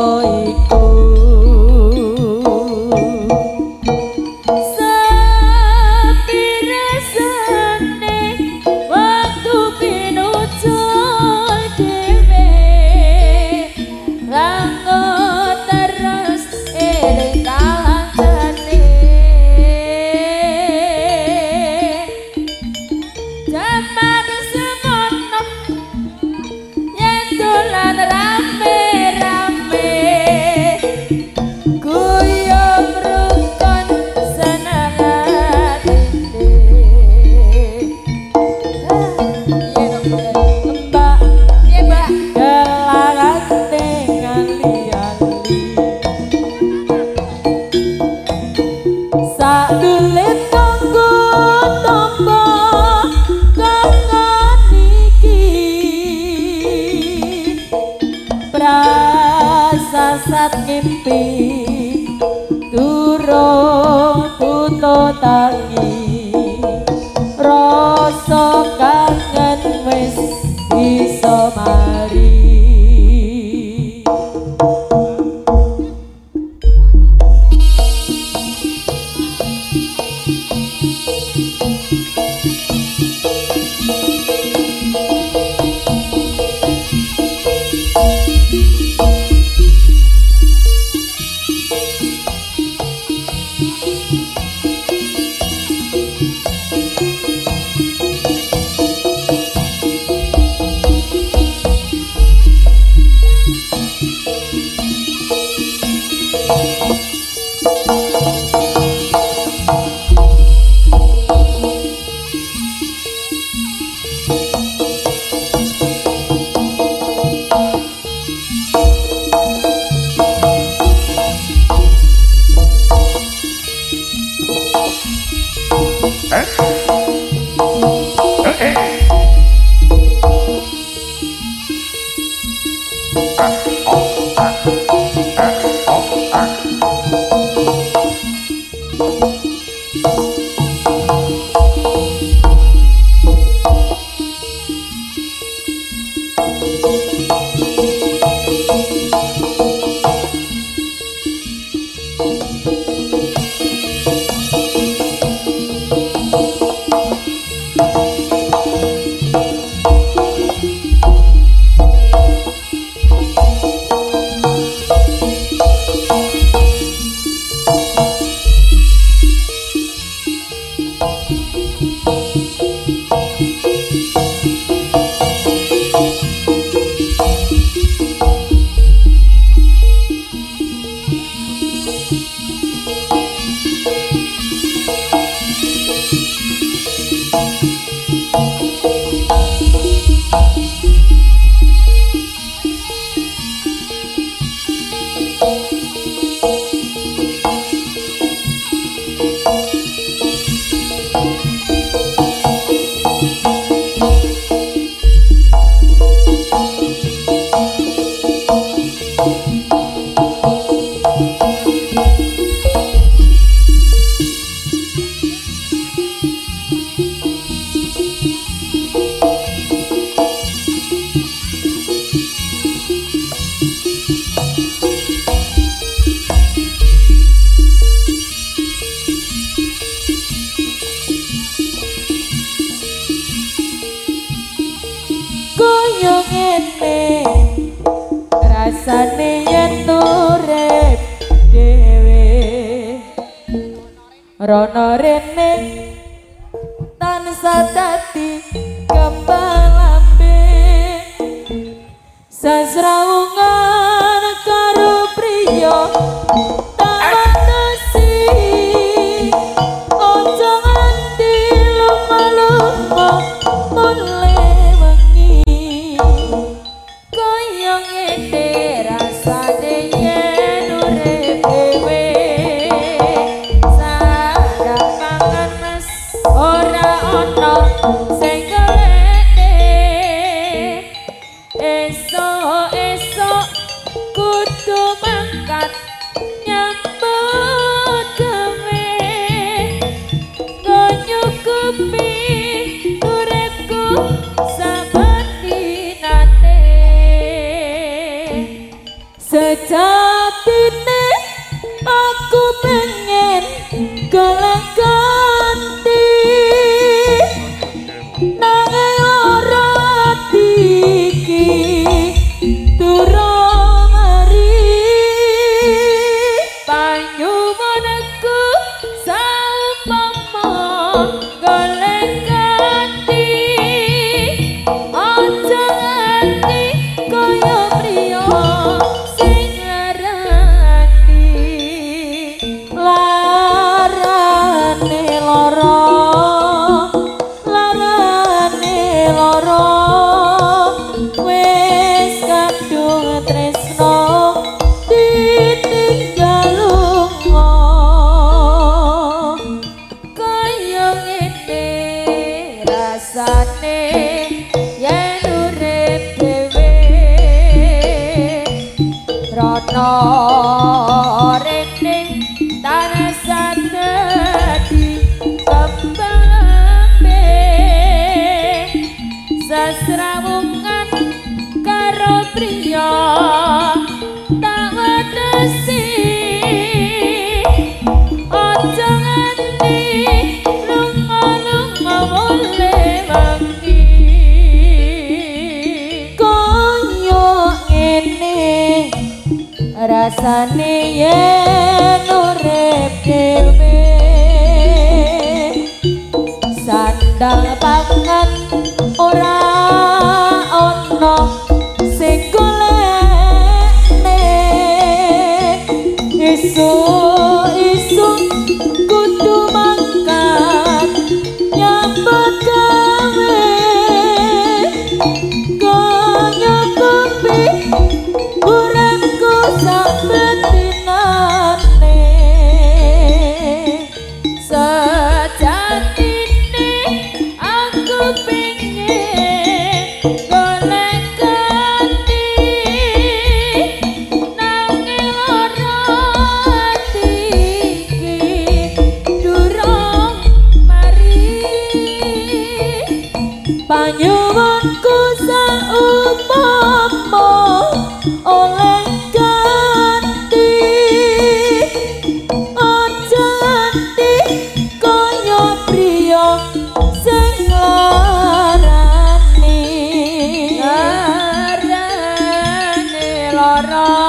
ơi. cô kene rasane yen urip dhewe. Rono rene tansah dadi Mas নরে rasane yen รอ